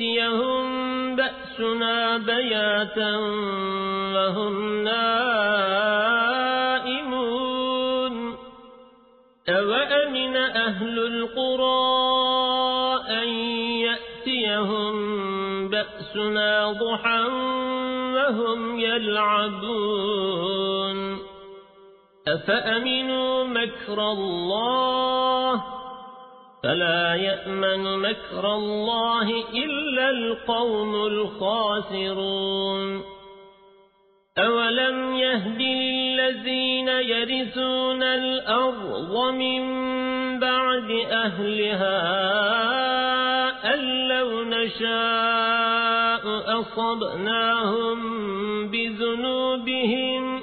يأتيهم بأسنا بياتا وهم نائمون. أوأمن أهل القرى أن يأتيهم بأسنا ضحا وهم يلعبون. أفأمنوا مكر الله فلا يأمن مكر الله إلا القوم الخاسرون. أولم يهد للذين يرثون الأرض من بعد أهلها أن لو نشاء أصبناهم بذنوبهم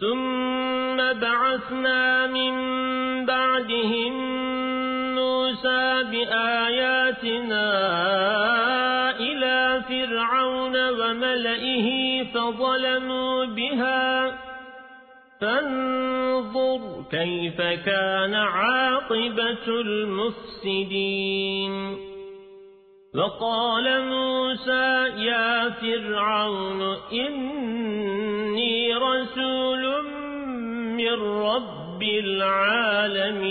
ثم بعثنا من بعدهم موسى بآياتنا إلى فرعون وملئه فظلموا بها فانظر كيف كان عاقبة المفسدين وقال موسى يا فرعون إني رسول من رب العالمين.